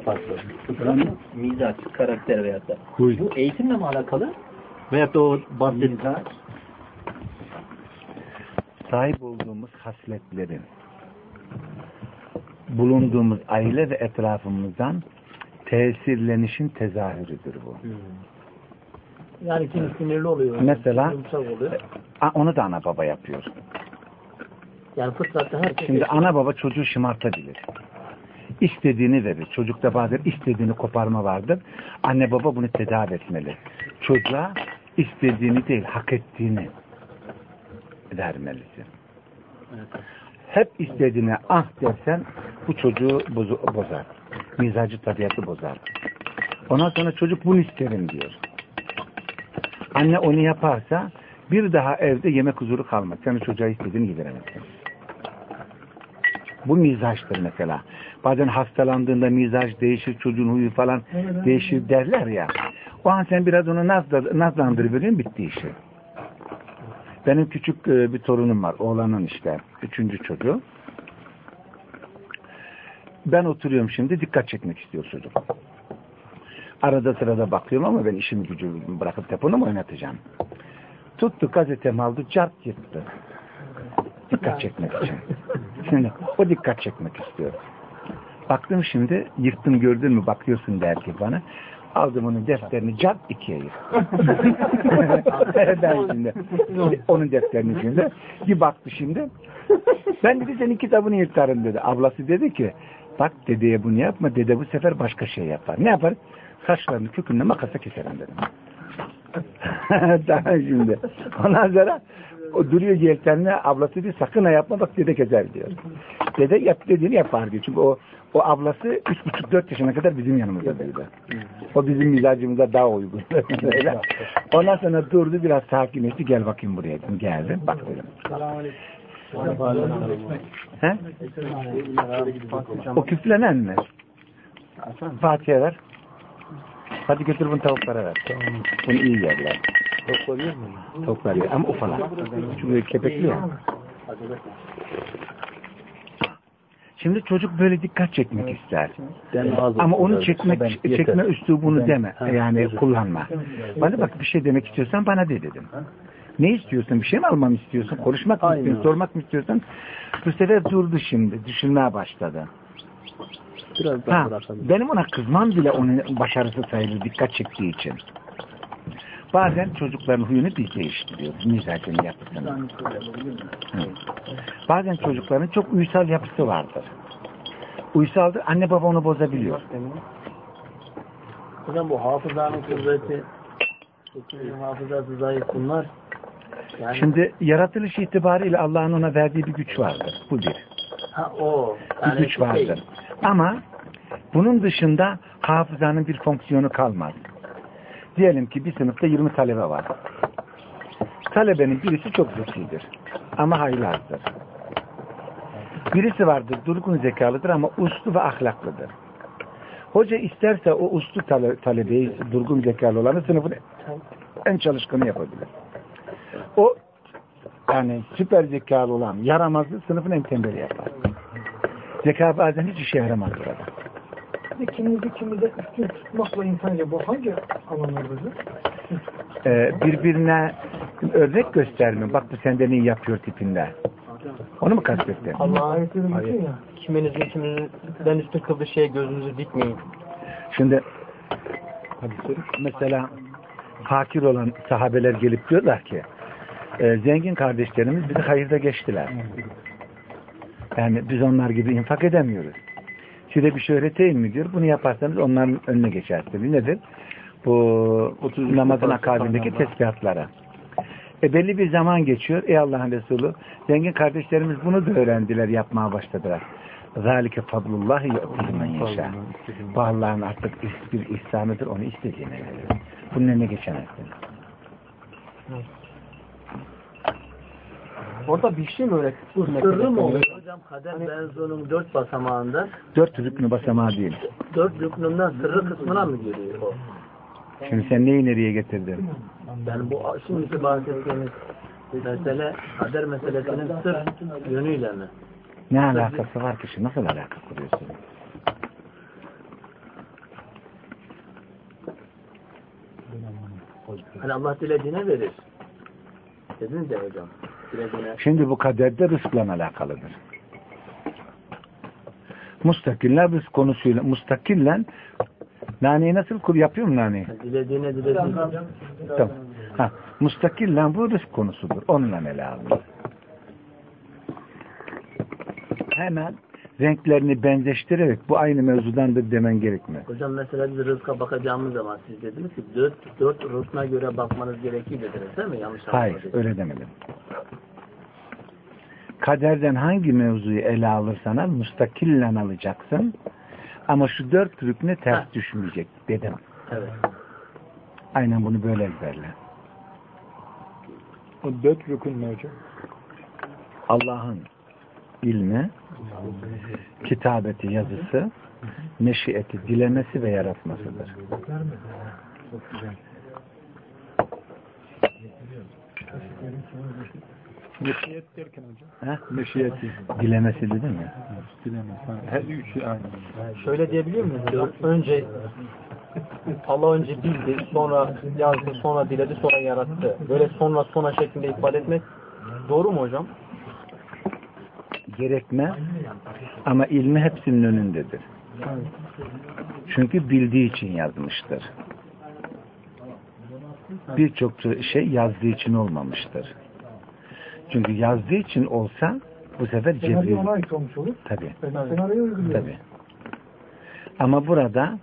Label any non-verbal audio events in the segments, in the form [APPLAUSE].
farklı. Mizaç, karakter veyahut da. Huy. Bu eğitimle mi alakalı? Veyahut da o bahsettiğiniz sahip olduğumuz hasletlerin bulunduğumuz aile ve etrafımızdan tesirlenişin tezahürüdür bu. Yani kim sinirli oluyor. Mesela- oluyor. Onu da ana baba yapıyor. Yani fıtratta herkes Şimdi ana baba çocuğu şımartabilir. İstediğini verir. Çocukta bazen istediğini koparma vardır. Anne baba bunu tedavi etmeli. Çocuğa istediğini değil, hak ettiğini vermelisin. Hep istediğine ah dersen bu çocuğu bozu- bozar. Mizacı tabiatı bozar. Ondan sonra çocuk bunu isterim diyor. Anne onu yaparsa bir daha evde yemek huzuru kalmaz. Sen çocuğa istediğini yediremezsin. Bu mizaçtır mesela. Bazen hastalandığında mizaç değişir, çocuğun huyu falan değişir derler ya. O an sen biraz onu nazla, nazlandırıverin bitti işi. Benim küçük e, bir torunum var. Oğlanın işte. Üçüncü çocuğu. Ben oturuyorum şimdi. Dikkat çekmek istiyor çocuk. Arada sırada bakıyorum ama ben işimi gücümü bırakıp telefonumu oynatacağım. Tuttu gazetemi aldı. Cart yırttı. Dikkat çekmek için. Şimdi o dikkat çekmek istiyor. Baktım şimdi yırttım gördün mü bakıyorsun der ki bana. Aldım onun defterini cart ikiye yırttım. [LAUGHS] ben şimdi onun defterini şimdi bir baktı şimdi. Ben dedi senin kitabını yırtarım dedi. Ablası dedi ki bak dedeye bunu yapma. Dede bu sefer başka şey yapar. Ne yapar? Saçlarını kökünle makasa keserim dedim. [LAUGHS] Daha şimdi. Ondan sonra o duruyor yeltenine ablası diyor sakın ha yapma bak dede keser diyor. Dede yap dediğini yapar diyor. Çünkü o o ablası üç buçuk dört yaşına kadar bizim yanımızda büyüdü. O bizim mizacımıza daha uygun. [LAUGHS] Ondan sonra durdu biraz sakinleşti. Gel bakayım buraya dedim. Geldi. Bak dedim. He? O küflenen mi? Fatih'e ver. Hadi götür bunu tavuklara ver. Bunu iyi yerler. Toplanıyor mu? Tavuklar yer. Ama ufalar. Çünkü kepekli ya. Şimdi çocuk böyle dikkat çekmek ister. Ama onu çekmek çekme üslubunu deme. Yani kullanma. Bana bak bir şey demek istiyorsan bana de dedim. Ne istiyorsun? Bir şey mi almamı istiyorsun? Konuşmak mı istiyorsun? Sormak mı istiyorsun? Bu sefer durdu şimdi. Düşünmeye başladı. Biraz Ha, benim ona kızmam bile onun başarısı sayılır dikkat çektiği için. Bazen çocukların huyunu biz değiştiriyoruz. Mizacını yapısını. Bazen çocukların çok uysal yapısı vardır. Uysaldır. Anne baba onu bozabiliyor. Hocam bu hafızanın kuvveti, bu hafızası zayıf bunlar. Yani, Şimdi yaratılış itibariyle Allah'ın ona verdiği bir güç vardır. Bu bir. ha, o. Bir Yani güç vardır. Ama bunun dışında hafızanın bir fonksiyonu kalmaz. Diyelim ki bir sınıfta 20 talebe var. Talebenin birisi çok zekidir. Ama haylazdır. Birisi vardır, durgun zekalıdır ama uslu ve ahlaklıdır. Hoca isterse o uslu tale talebeyi, durgun zekalı olanı sınıfın en çalışkanı yapabilir. O yani süper zekalı olan yaramazı sınıfın en tembeli yapar. Zeka bazen hiç işe yaramaz burada. İkimizi ikimize üstün tutmakla insanca bu hangi alanlardadır? Ee, birbirine örnek gösterme. Bak bu senden iyi yapıyor tipinde. Onu mu kastettin? Allah ayetleri diyor ya. Kiminizin kiminizden üstün kıldığı şeye gözünüzü dikmeyin. Şimdi mesela fakir olan sahabeler gelip diyorlar ki e, zengin kardeşlerimiz bizi hayırda geçtiler. Yani biz onlar gibi infak edemiyoruz. Size bir şey öğreteyim mi diyor. Bunu yaparsanız onların önüne geçersiniz. Nedir? Bu 30 namazın akabindeki tesbihatlara. E belli bir zaman geçiyor. Ey Allah'ın Resulü zengin kardeşlerimiz bunu da öğrendiler. Yapmaya başladılar. Zalike fadlullah yu'tihimen yaşa. Bu Allah'ın artık bir ihsanıdır. Onu istediğine verir. Bunun önüne geçemezsin. Orada bir şey mi öğretti? Sırrı mı oluyor? Hocam kadem hani, benzonun dört basamağından dört rüknü basamağı değil. Dört rüknünden sırrı kısmına mı giriyor o? Şimdi sen neyi nereye getirdin? Yani bu şimdiki bahsettiğimiz mesele kader meselesinin sır yönüyle mi? Ne alakası var ki şimdi? Nasıl alaka kuruyorsun? Hani Allah dilediğine verir. Dediniz ya hocam. Dilediğine. Şimdi bu kaderde rızkla alakalıdır. Mustakiller rızk konusuyla, mustakillen naneyi nasıl kur yapıyor mu naneyi? Dilediğine dilediğine. Tamam. Ha, mustakillen bu rızk konusudur. Onunla ele alınır. Hemen renklerini benzeştirerek bu aynı mevzudandır demen gerekmez. Hocam mesela biz rızka bakacağımız zaman siz dediniz ki dört, dört rukna göre bakmanız gerekiyor dediniz değil mi? Yanlış Hayır, öyle demedim. Kaderden hangi mevzuyu ele alırsan al, mustakillen alacaksın. Ama şu dört rükne ters Ha. düşmeyecek dedim. Evet. Aynen bunu böyle ezberle. O dört rükün mü hocam? Allah'ın ilmi, kitabeti, yazısı, meşiyeti, dilemesi ve yaratmasıdır. Meşiyet derken hocam. Ha? Meşiyeti. Dilemesi dedim ya. Bilemez. Ha, Her üçü aynı. Şöyle diyebiliyor muyuz hocam? Önce Allah önce bildi, sonra yazdı, sonra diledi, sonra yarattı. Böyle sonra sonra şeklinde ifade etmek doğru mu hocam? Gerekmez ama ilmi hepsinin önündedir. Çünkü bildiği için yazmıştır. Birçok şey yazdığı için olmamıştır. Çünkü yazdığı için olsa bu sefer cebri. ona ait olmuş olur. Tabii. Uyguluyorum. Tabii. Ama burada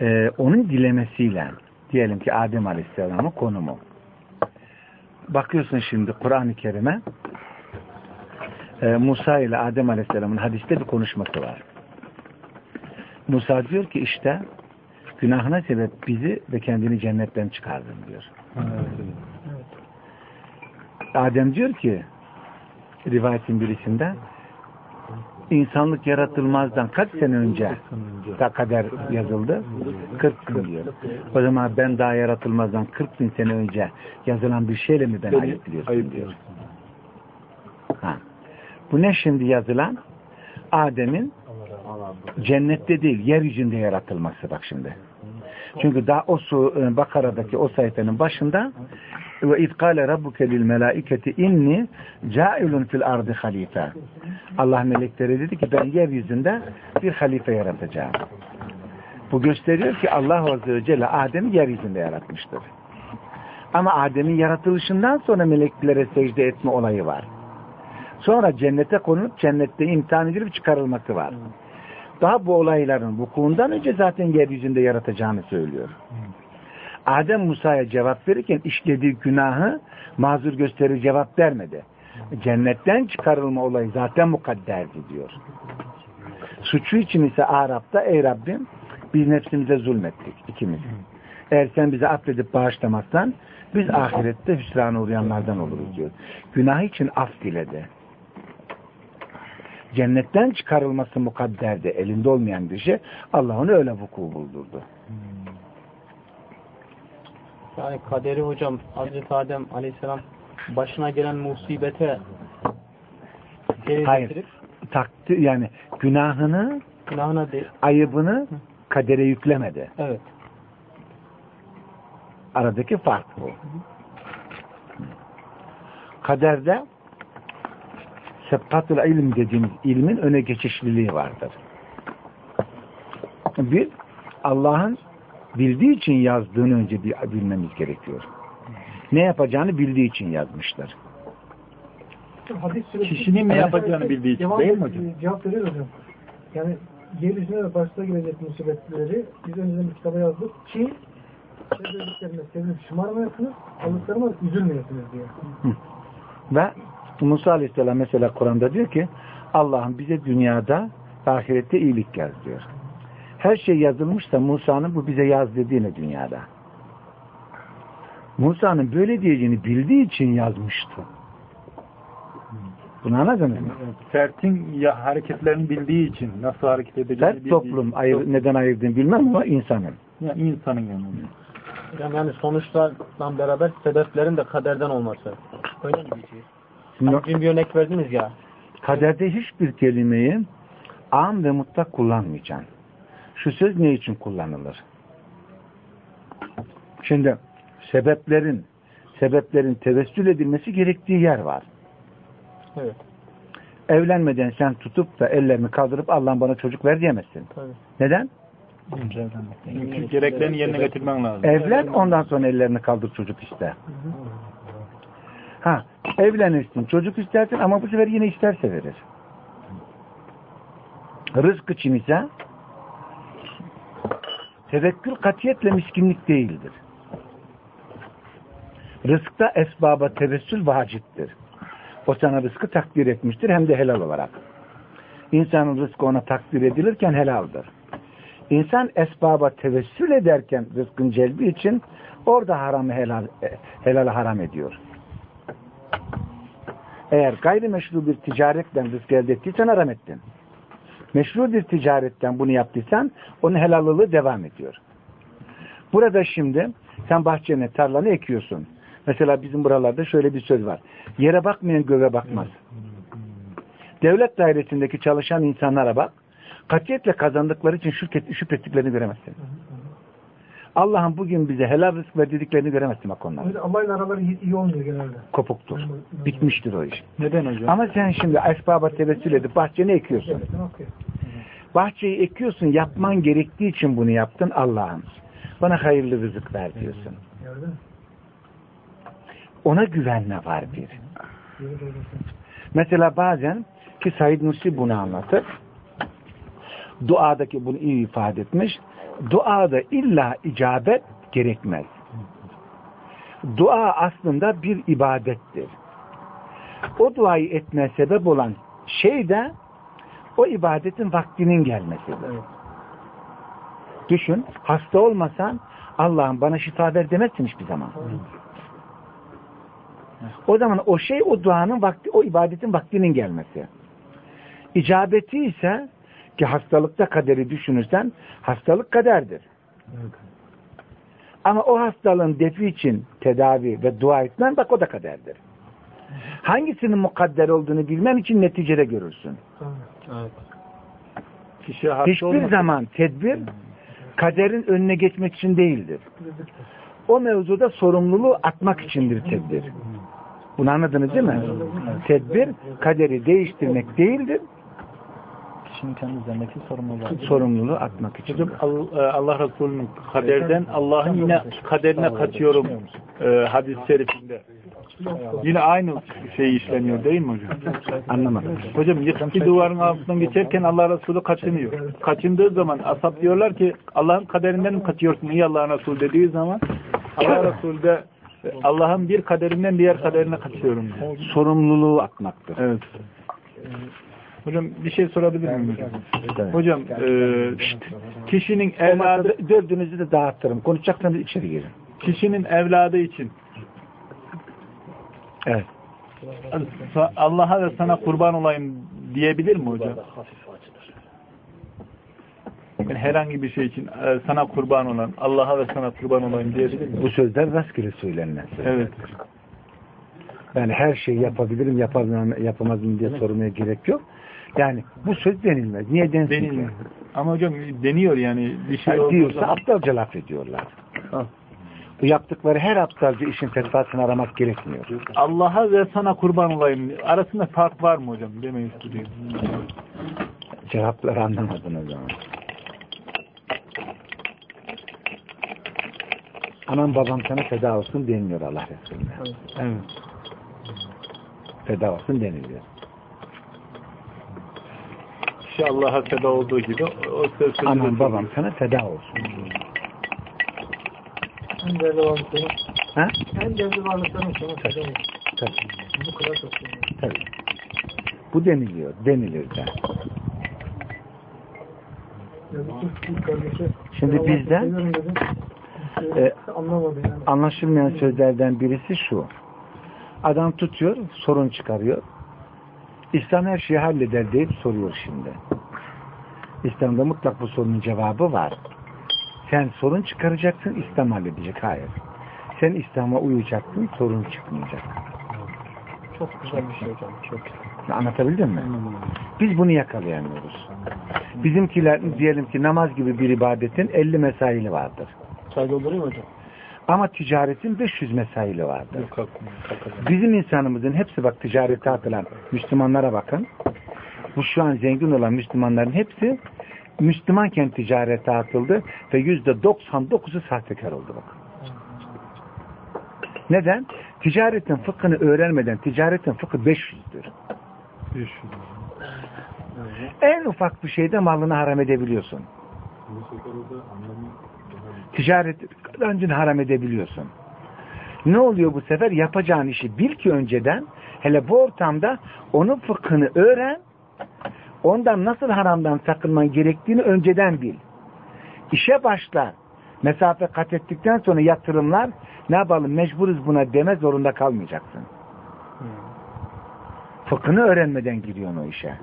e, onun dilemesiyle diyelim ki Adem Aleyhisselam'ın konumu. Bakıyorsun şimdi Kur'an-ı Kerim'e e, Musa ile Adem Aleyhisselam'ın hadiste bir konuşması var. Musa diyor ki işte günahına sebep bizi ve kendini cennetten çıkardın diyor. Adem diyor ki rivayetin birisinde insanlık yaratılmazdan kaç sene önce da kader yazıldı? 40 bin diyor. O zaman ben daha yaratılmazdan 40 bin sene önce yazılan bir şeyle mi ben ayıp biliyorsun diyor. Ha. Bu ne şimdi yazılan? Adem'in cennette değil, yeryüzünde yaratılması bak şimdi. Çünkü daha o su, e, Bakara'daki o sayfanın başında ve izkale rabbuke lil melaiketi inni cailun fil ardı halife. Allah melekleri dedi ki ben yeryüzünde bir halife yaratacağım. Bu gösteriyor ki Allah Azze ve Celle Adem'i yeryüzünde yaratmıştır. Ama Adem'in yaratılışından sonra meleklere secde etme olayı var. Sonra cennete konulup cennette imtihan edilip çıkarılması var. Daha bu olayların vukuundan önce zaten yeryüzünde yaratacağını söylüyor. Adem Musa'ya cevap verirken işlediği günahı mazur gösterir cevap vermedi. Cennetten çıkarılma olayı zaten mukadderdi diyor. Suçu için ise Arap'ta ey Rabbim biz nefsimize zulmettik ikimiz. Eğer sen bizi affedip bağışlamazsan biz ahirette hüsrana uğrayanlardan oluruz diyor. Günah için af diledi. Cennetten çıkarılması mukadderdi. Elinde olmayan bir şey. Allah onu öyle vuku buldurdu. Yani kaderi hocam Hazreti Adem aleyhisselam başına gelen musibete Hayır. getirip Takdir yani günahını, günahına ayıbını kadere yüklemedi. evet Aradaki fark bu. Kaderde sebkatul ilim dediğimiz ilmin öne geçişliliği vardır. Bir, Allah'ın bildiği için yazdığını önce bir bilmemiz gerekiyor. Ne yapacağını bildiği için yazmışlar. Kişinin ne yapacağını bildiği için Cevap- değil mi hocam? Cevap veriyor hocam. Yani yeryüzüne ve başta gelecek musibetleri biz önceden bir kitaba yazdık ki çevrediklerine sevinip şımarmayasınız, aldıklarıma üzülmeyesiniz diyor. Ve Musa Aleyhisselam mesela Kur'an'da diyor ki Allah'ım bize dünyada ahirette iyilik yaz diyor. Her şey yazılmışsa Musa'nın bu bize yaz dediğine dünyada. Musa'nın böyle diyeceğini bildiği için yazmıştı. Bunu anladınız mı? Fertin ya hareketlerini bildiği için nasıl hareket edeceğini Her bildiği toplum ayır, neden ayırdığını bilmem ama insanın. yani insanın yani. hocam yani sonuçlarla beraber sebeplerin de kaderden olması. Öyle mi diyeceğiz? Şimdi Hani bir örnek verdiniz ya. kaderde hiçbir kelimeyi am ve mutlak kullanmayacaksın. Şu söz ne için kullanılır? Şimdi sebeplerin sebeplerin tevessül edilmesi gerektiği yer var. Evet. Evlenmeden sen tutup da ellerini kaldırıp Allah'ım bana çocuk ver diyemezsin. Tabii. Neden? Çünkü gereklerini yerine getirmen lazım. Evlen ondan sonra ellerini kaldır çocuk iste. Ha, evlenirsin çocuk istersin ama bu sefer yine isterse verir. Rızk için ise tevekkül katiyetle miskinlik değildir. Rızkta esbaba tevessül vaciptir. O sana rızkı takdir etmiştir hem de helal olarak. İnsanın rızkı ona takdir edilirken helaldir. İnsan esbaba tevessül ederken rızkın celbi için orada haramı helal, e, helal haram ediyor. Eğer gayrimeşru bir ticaretten rızk elde ettiysen haram ettin. Meşru bir ticaretten bunu yaptıysan onun helallılığı devam ediyor. Burada şimdi sen bahçene, tarlanı ekiyorsun. Mesela bizim buralarda şöyle bir söz var. Yere bakmayan göğe bakmaz. Devlet dairesindeki çalışan insanlara bak. Katiyetle kazandıkları için şükret, şükrettiklerini göremezsin. Allah'ın bugün bize helal rızk verdiklerini göremezsin bak onlar. Öyle Allah ile araları iyi, olmuyor genelde. Kopuktur. Bitmiştir o iş. Neden hocam? Ama sen şimdi esbaba tevessül edip bahçeni ekiyorsun. Evet? Bahçeyi ekiyorsun, yapman gerektiği için bunu yaptın Allah'ım. Bana hayırlı rızık ver diyorsun. Ona güvenme var bir. Mesela bazen ki Said Nursi bunu anlatır. Duadaki bunu iyi ifade etmiş. Duada illa icabet gerekmez. Dua aslında bir ibadettir. O duayı etmeye sebep olan şey de o ibadetin vaktinin gelmesidir. Düşün, hasta olmasan Allah'ım bana şifa ver demezsin hiçbir zaman. O zaman o şey o duanın vakti, o ibadetin vaktinin gelmesi. İcabeti ise ki hastalıkta kaderi düşünürsen hastalık kaderdir. Ama o hastalığın defi için tedavi ve dua etmen bak o da kaderdir. Hangisinin mukadder olduğunu bilmen için neticede görürsün. Evet. Kişi Hiçbir olmasın. zaman tedbir kaderin önüne geçmek için değildir. O mevzuda sorumluluğu atmak içindir tedbir. Bunu anladınız değil mi? Tedbir kaderi değiştirmek değildir, Kişinin kendi üzerindeki sorumluluğu. sorumluluğu atmak için. Hocam e, Allah Resulü'nün kaderden Allah'ın yine kaderine kaçıyorum e, hadis-i şerifinde. Yine aynı şey işleniyor değil mi hocam? Anlamadım. Hocam yıkıcı duvarın altından geçerken Allah Resulü kaçınıyor. Kaçındığı zaman asap diyorlar ki Allah'ın kaderinden mi kaçıyorsun ey Allah'ın Resulü dediği zaman Allah Resulü de e, Allah'ın bir kaderinden diğer kaderine kaçıyorum diyor. Sorumluluğu atmaktır. Evet. Hocam bir şey sorabilir miyim hocam? Evet. Hocam e, kişinin Evladı, dördünüzü de dağıtırım. Konuşacaksanız içeri girin. kişinin evladı için Evet. Allah'a ve sana kurban olayım diyebilir mi hocam? Yani herhangi bir şey için e, sana kurban olan, Allah'a ve sana kurban olayım diyebilir mi? Bu sözler rastgele söylenen. Evet. Yani her şeyi yapabilirim, yapamam, yapamazım diye sormaya gerek yok. Yani bu söz denilmez. Niye Denilmiyor. ki? Ama hocam deniyor yani bir şey Yani diyorsa zaman- aptalca laf ediyorlar. Ha. Bu yaptıkları her aptalca işin fetvasını aramak gerekmiyor. Allah'a ve sana kurban olayım. Arasında fark var mı hocam? Demeyi istiyorum. Cevapları anlamadın o zaman. Anam babam sana feda olsun deniliyor Allah Resulüne. Evet. Feda olsun deniliyor. Kişi Allah'a feda olduğu gibi o söz sözü Anam de- babam sana feda olsun. En değerli varlıkların, Ha? en değerli varlıkların sana feda olsun. Tabii. Bu kadar çok şey. Tabii. Bu deniliyor. Denilir de. Şimdi bizden- seviyorum dedi. E. Anlaşılmayan sözlerden birisi şu. Adam tutuyor, sorun çıkarıyor. İslam her şeyi halleder deyip soruyor şimdi. İslam'da mutlak bu sorunun cevabı var. Sen sorun çıkaracaksın, İslam halledecek. Hayır. Sen İslam'a uyacaksın, sorun çıkmayacak. Çok güzel bir şey hocam. Çok güzel. Anlatabildim mi? Biz bunu yakalayamıyoruz. Bizimkiler diyelim ki namaz gibi bir ibadetin 50 mesaili vardır. Çay doldurayım mı hocam? Ama ticaretin 500 mesaili vardır. Yok aklım. Bizim insanımızın hepsi bak ticarete atılan Müslümanlara bakın. Bu şu an zengin olan Müslümanların hepsi Müslümanken ticarete atıldı ve yüzde 99'u sahtekar oldu bak. Neden? Ticaretin fıkhını öğrenmeden ticaretin fıkhı 500'dür. En ufak bir şeyde malını haram edebiliyorsun. Ticaret kazancını haram edebiliyorsun. Ne oluyor bu sefer? Yapacağın işi bil ki önceden hele bu ortamda onun fıkhını öğren ondan nasıl haramdan sakınman gerektiğini önceden bil. İşe başla. Mesafe kat ettikten sonra yatırımlar ne yapalım mecburuz buna deme zorunda kalmayacaksın. Fıkhını öğrenmeden giriyorsun o işe.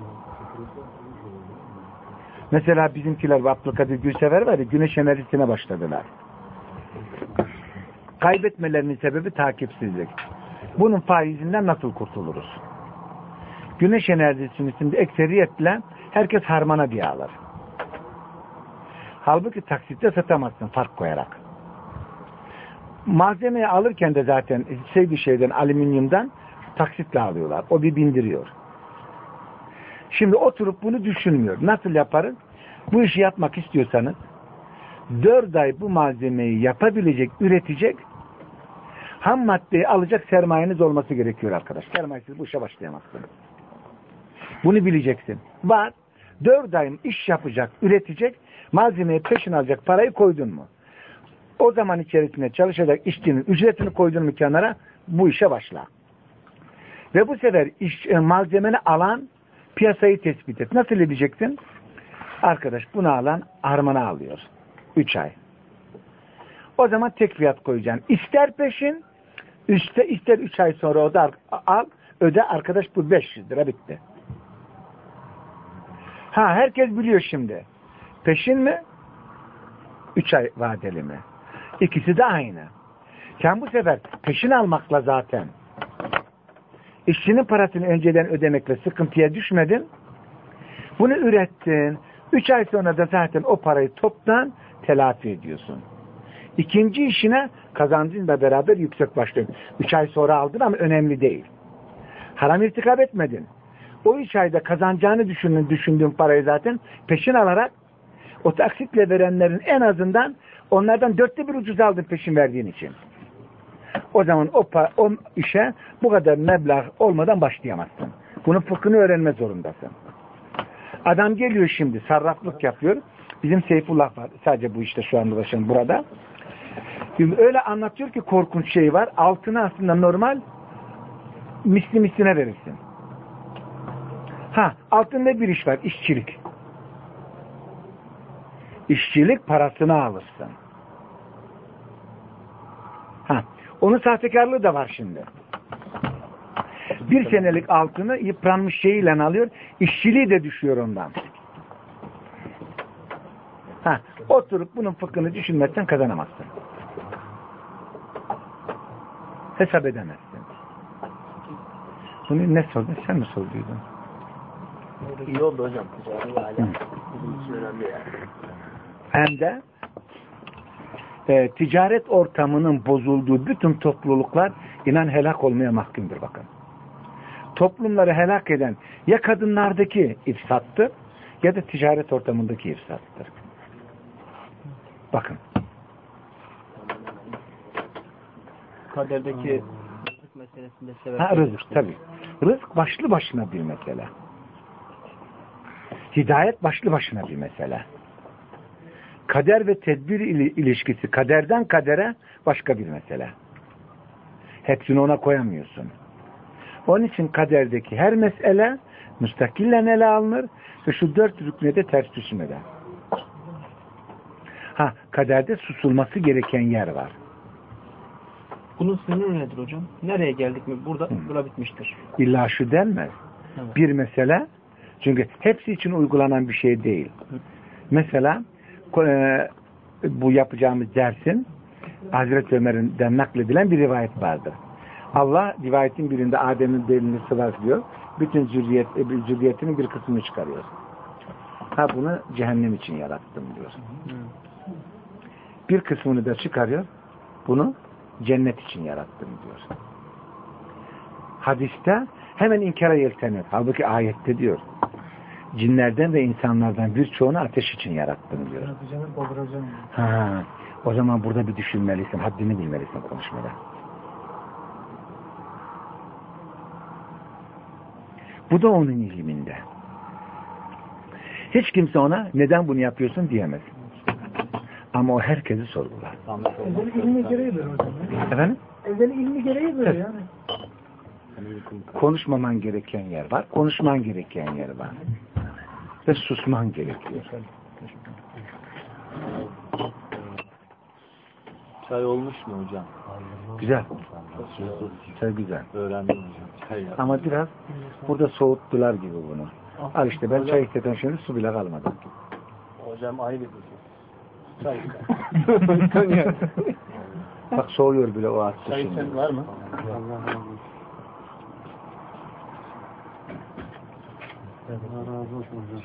Mesela bizimkiler bu Abdülkadir Gülsever var ya güneş enerjisine başladılar. Kaybetmelerinin sebebi takipsizlik. Bunun faizinden nasıl kurtuluruz? Güneş enerjisinin şimdi ekseriyetle herkes harmana diye alır. Halbuki taksitte satamazsın fark koyarak. Malzemeyi alırken de zaten şey bir şeyden alüminyumdan taksitle alıyorlar. O bir bindiriyor. Şimdi oturup bunu düşünmüyor. Nasıl yaparız? Bu işi yapmak istiyorsanız 4 ay bu malzemeyi yapabilecek, üretecek ham maddeyi alacak sermayeniz olması gerekiyor arkadaş. Sermayesiz bu işe başlayamazsınız. Bunu bileceksin. Var. 4 ay iş yapacak, üretecek, malzemeyi peşin alacak parayı koydun mu? O zaman içerisinde çalışacak işçinin ücretini koydun mu kenara bu işe başla. Ve bu sefer iş, e, malzemeni alan piyasayı tespit et. Nasıl edeceksin? Arkadaş bunu alan harmana alıyor. 3 ay. O zaman tek fiyat koyacaksın. İster peşin, üstte ister 3 ay sonra o da al, öde arkadaş bu 500 lira bitti. Ha herkes biliyor şimdi. Peşin mi? 3 ay vadeli mi? İkisi de aynı. Sen bu sefer peşin almakla zaten işçinin parasını önceden ödemekle sıkıntıya düşmedin. Bunu ürettin. Üç ay sonra da zaten o parayı toptan telafi ediyorsun. İkinci işine kazancınla beraber yüksek başlıyorsun. Üç ay sonra aldın ama önemli değil. Haram irtikap etmedin. O üç ayda kazanacağını düşündüğün, düşündüğün parayı zaten peşin alarak o taksitle verenlerin en azından onlardan dörtte bir ucuz aldın peşin verdiğin için. O zaman o, o işe bu kadar meblağ olmadan başlayamazsın. Bunun fıkhını öğrenme zorundasın. Adam geliyor şimdi sarraflık yapıyor. Bizim Seyfullah var. Sadece bu işte şu anda ulaşan burada. Şimdi öyle anlatıyor ki korkunç şey var. Altını aslında normal misli misline verirsin. Ha altında bir iş var. işçilik. İşçilik parasını alırsın. Ha onun sahtekarlığı da var şimdi. Bir senelik altını yıpranmış şeyiyle alıyor. işçiliği de düşüyor ondan. Ha, oturup bunun fıkhını düşünmezsen kazanamazsın. Hesap edemezsin. Bunu ne sordun? Sen mi sorduydun? İyi oldu hocam. Ticari hala. Hı. Bizim için önemli yani. Hem de e, ticaret ortamının bozulduğu bütün topluluklar inan helak olmaya mahkumdur bakın. Toplumları helak eden ya kadınlardaki ifsattır ya da ticaret ortamındaki ifsattır. Bakın. Kaderdeki rızık meselesinde sebep. Ha, rızık tabi. Rızık başlı başına bir mesele. Hidayet başlı başına bir mesele. Kader ve tedbir ili- ilişkisi kaderden kadere başka bir mesele. Hepsini ona koyamıyorsun. Onun için kaderdeki her mesele müstakillen ele alınır ve şu dört rüküne de ters düşmeden. Ha, kaderde susulması gereken yer var. Bunun sınırı nedir hocam? Nereye geldik mi? Burada, Hı. bura bitmiştir. İlla şu denmez. Evet. Bir mesele çünkü hepsi için uygulanan bir şey değil. Mesela e, bu yapacağımız dersin Hazreti Ömer'den nakledilen bir rivayet vardır. Allah rivayetin birinde Adem'in belini sıvazlıyor. Bütün zürriyet, e, zürriyetinin bir kısmını çıkarıyor. Ha bunu cehennem için yarattım diyor. Bir kısmını da çıkarıyor. Bunu cennet için yarattım diyor. Hadiste hemen inkara yeltenir. Halbuki ayette diyor. Cinlerden ve insanlardan birçoğunu ateş için yarattım diyor. Ha, o zaman burada bir düşünmelisin, haddini bilmelisin konuşmada. Bu da onun ilminde. Hiç kimse ona neden bunu yapıyorsun diyemez. Ama o herkesi sorgular. Ezeli ilmi gereği böyle hocam. Efendim? Ezeli ilmi gereği böyle yani. Konuşmaman gereken yer var, konuşman gereken yer var. Ve susman gerekiyor. Çay olmuş mu hocam? Güzel. Çok güzel. Öğrendim hocam. Çay. Ama biraz burada soğuttular gibi bunu. Al işte ben çay istedim şimdi su bile kalmadı. Hocam ayıp ediyorsun. Çay. [LAUGHS] Bak soğuyor bile o attı Çay var mı? Allah razı olsun hocam.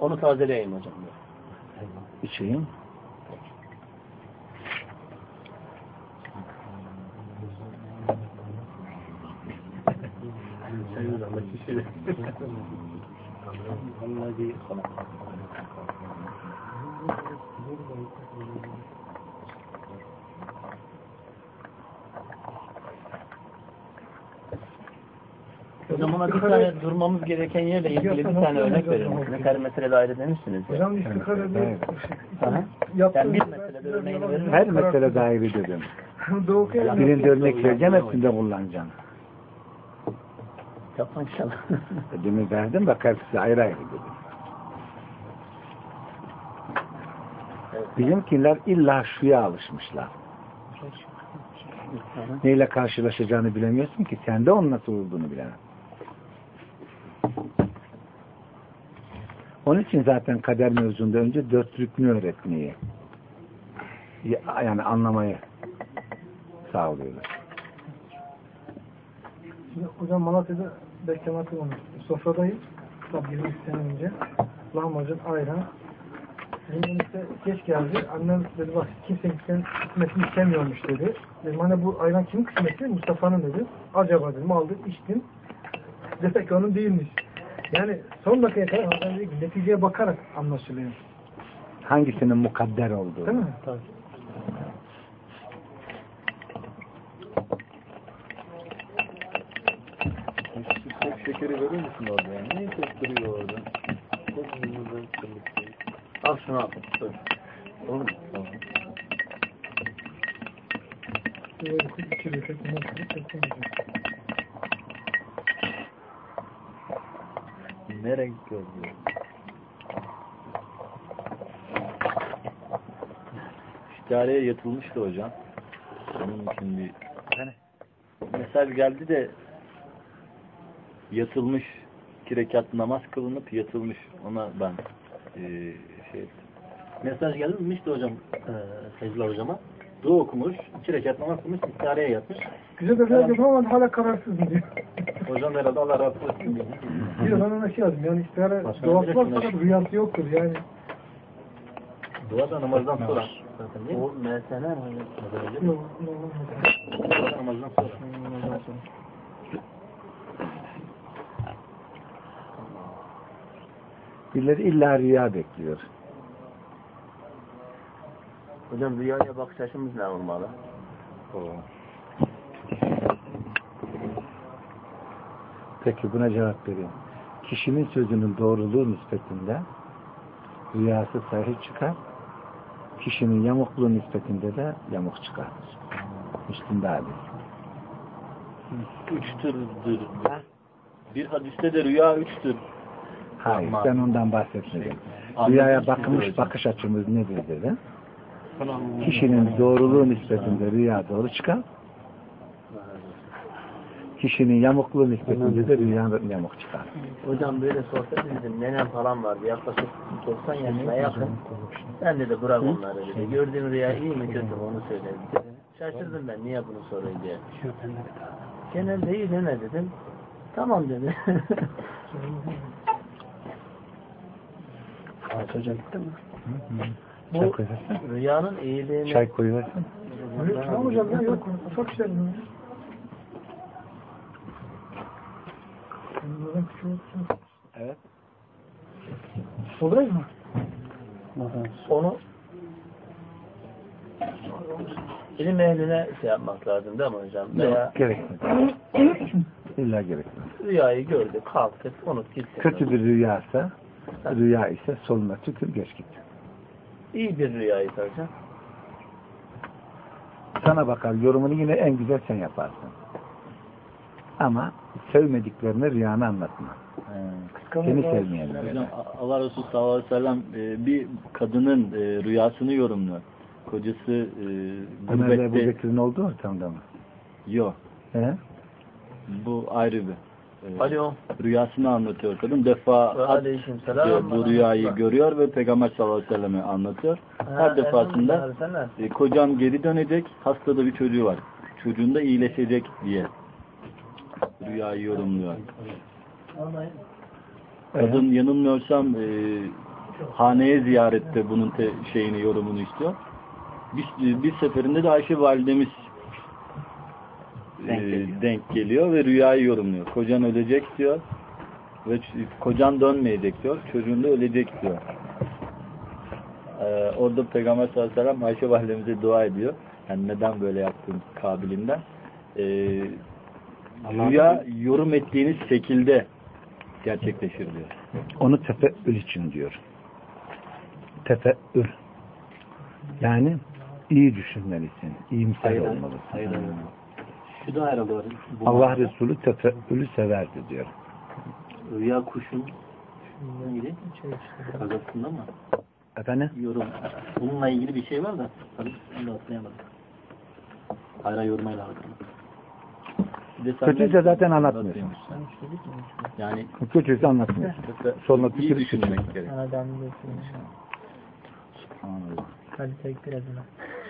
Onu tazeleyeyim hocam. İçeyim. Hocam [LAUGHS] ona bir tane durmamız gereken yerle ilgili bir tane örnek verin. Her meselede ayrı demişsiniz ya. Yaptığım Yani bir meselede örneğini verir Her mesele dairi dedim. [LAUGHS] Birinde örnek vereceğim hepsinde kullanacağım. Yapma inşallah. Demin verdim bak hepsi ayrı ayrı dedim. Bizimkiler illa şuya alışmışlar. Neyle karşılaşacağını bilemiyorsun ki sen de onun nasıl olduğunu bilemem. Onun için zaten kader mevzunda önce dört rüknü öğretmeyi ya- yani anlamayı sağlıyorlar. Şimdi hocam Malatya'da beklemakta olmuş. Sofradayız. Tabii 20 sene önce. Lahmacun, ayran. Benim işte geç geldi. Annem dedi bak kimse kimsenin kısmetini istemiyormuş dedi. Dedim hani bu ayran kimin kısmeti? Mustafa'nın dedi. Acaba dedim aldım içtim. Demek ki onun değilmiş. Yani son dakikaya kadar hanımefendi dedi ki, neticeye bakarak anlaşılıyor. Hangisinin mukadder olduğu. Değil mi? Tek şekeri verir misin orada ya? Niye tek duruyor orada? Al şunu al. Dur. Olur mu? Tamam. Böyle bir içiriyor. Tek bunu tek tek konuşuyor. Ne renk gözlüyor? İstihareye yatılmıştı hocam. Onun için bir mesaj geldi de yatılmış iki rekat namaz kılınıp yatılmış ona ben eee şey ettim. Mesaj gelmişti hocam. E, Seyirciler hocama. Dua okumuş. iki rekat namaz kılmış. İstihareye yatmış. Güzel de yapamam ama hala kararsızım diyor. Hocam herhalde Allah razı olsun. Bir ben ona şey yazdım yani istihara bir var fakat rüyası yoktur yani. Dua da namazdan sonra. O mesele mi? Yok. Dua da namazdan sonra. Birileri illa rüya bekliyor. Hocam rüyaya bakış açımız ne olmalı? Peki buna cevap vereyim. Kişinin sözünün doğruluğu nispetinde rüyası sahih çıkar. Kişinin yamukluğu nispetinde de yamuk çıkar. Müslüm'de hadis. Üçtürdür. Bir hadiste de rüya üçtür. Hayır Ama- ben ondan bahsetmedim. Anladım. Rüyaya bakmış bakış açımız nedir dedim. Kişinin doğruluğu nispetinde rüya doğru çıkar. Kişinin yamukluğu nispetinde de rüya yamuk çıkar. Hocam böyle sohbet bizim nenem falan vardı. Yaklaşık 90 yaşına yakın. Ben dedi bırak onları dedi. Gördüğün rüya iyi mi kötü mü onu söyle dedi. Şaşırdım ben niye bunu soruyor diye. Genelde iyi deme dedim. Tamam dedi. [LAUGHS] Çocuk gitti mi? Çay koyuversin. Rüyanın iyiliğini... Çay koyuversin. Yok, tamam hocam ya yok. Çok güzel. Bunların küçük olsun. Evet. Olur mu? Onu ilim ehline şey yapmak lazım değil mi hocam? Veya gerekmez. İlla gerekmez. rüyayı gördü, kalktı, unut gitti. Kötü bir rüyasa, rüya ise soluna tükür geç git. İyi bir rüyayı hocam. Sana bakar, yorumunu yine en güzel sen yaparsın. Ama sevmediklerini rüyanı anlatma. Seni sevmeyenlere. Hocam Allah Resulü sallallahu aleyhi ve sellem e, bir kadının e, rüyasını yorumluyor. Kocası e, Ömer'le Ebu gurbette Bekir'in olduğu ortamda mı? yok. He? Bu ayrı bir. e, Alo. Rüyasını anlatıyor kadın. Defa selam. bu rüyayı görüyor ve Peygamber sallallahu aleyhi ve selleme anlatıyor. Her defasında e, kocam geri dönecek, hastada bir çocuğu var. Çocuğun da iyileşecek diye rüyayı yorumluyor. Kadın yanılmıyorsam e, haneye ziyarette bunun te, şeyini yorumunu istiyor. Bir, bir seferinde de Ayşe validemiz e, Denk geliyor. denk geliyor ve rüyayı yorumluyor. Kocan ölecek diyor ve kocan dönmeyecek diyor. Çocuğun da ölecek diyor. Ee, orada Peygamber sallallahu aleyhi ve sellem Ayşe validemize dua ediyor. Yani neden böyle yaptın kabilinden. Ee, rüya yorum ettiğiniz şekilde gerçekleşir diyor. Onu tefeül için diyor. Tefeül. Yani iyi düşünmelisin, iyimser olmalısın. Şu da ayrılıyor. Allah Resulü tefeülü severdi diyor. Rüya kuşun neydi? Kazasında mı? Efendim? Yorum. Bununla ilgili bir şey var da. Tabii onu da hatırlayamadım. Hayra yormayla alakalı. Kötüyse zaten anlatmıyorsun. Yani Kötüyse anlatmıyorsun. [LAUGHS] Sonuna iyi tükürük düşünmek gerek. Hadi tek.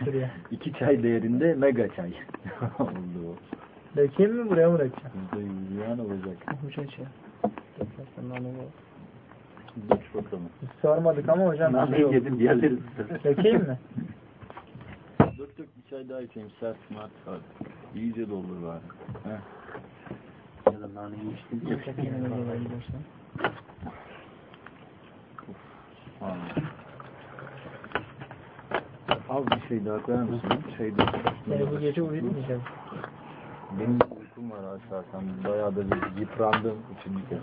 Şuraya. [LAUGHS] İki çay değerinde mega çay. [LAUGHS] Oldu. Bekeyim mi buraya bırakacağım? Yüzde yüz yan olacak. Bu şey şey. Geç bakalım. Biz sormadık ama hocam. Naneyi yedim diğerleri Bekeyim mi? Dök dök bir çay daha içeyim. Sert smart var. İyice doldur bari. Heh. Ya da naneyi içtim. Subhanallah. Az bir şey daha koyar mısın? Şey daha. Seni bu gece uyutmayacağım. Benim uykum var aşağıdan. Bayağı da bir yıprandım. Üçüncü kez.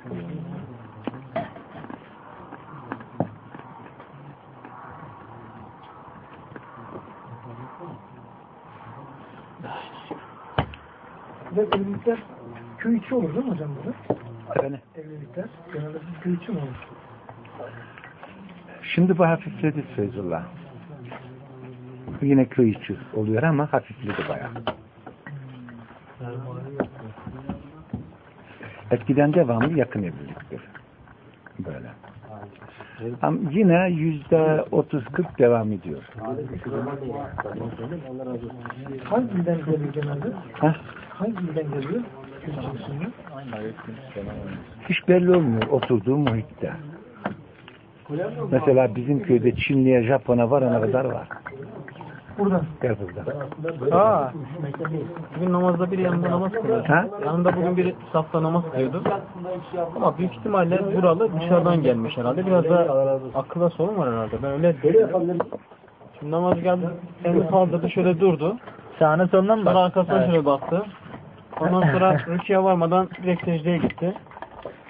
De evlilikler köy içi olur değil mi hocam burada? Efendim? Evlilikler genelde köy içi mi olur? Şimdi bu hafifledi Feyzullah. Yine köy içi oluyor ama hafifledi bayağı. Eskiden devamlı yakın evliliktir. Böyle. Ama yine yüzde otuz kırk devam ediyor. Hangi ilden geliyor genelde? Hangi geliyor? Hiç belli olmuyor oturduğu muhitte. Mesela bizim köyde Çinli'ye, Japon'a varana kadar var. Buradan. Kırgız'da. Aa, bugün namazda biri yanında namaz kılıyor. Ha? Yanında bugün biri safta namaz kılıyordu. Ama büyük ihtimalle buralı dışarıdan gelmiş herhalde. Biraz da akılla sorun var herhalde. Ben öyle düşünüyorum. Şimdi namaz geldi. Elini kaldırdı şöyle durdu. Şahane sonuna mı Sonra arkasına şöyle baktı. Ondan sonra rüküye varmadan direkt secdeye gitti.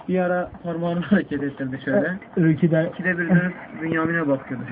Bir ara parmağını hareket ettirdi şöyle. Ülkeden İkide bir dönüp Bünyamin'e bakıyordu.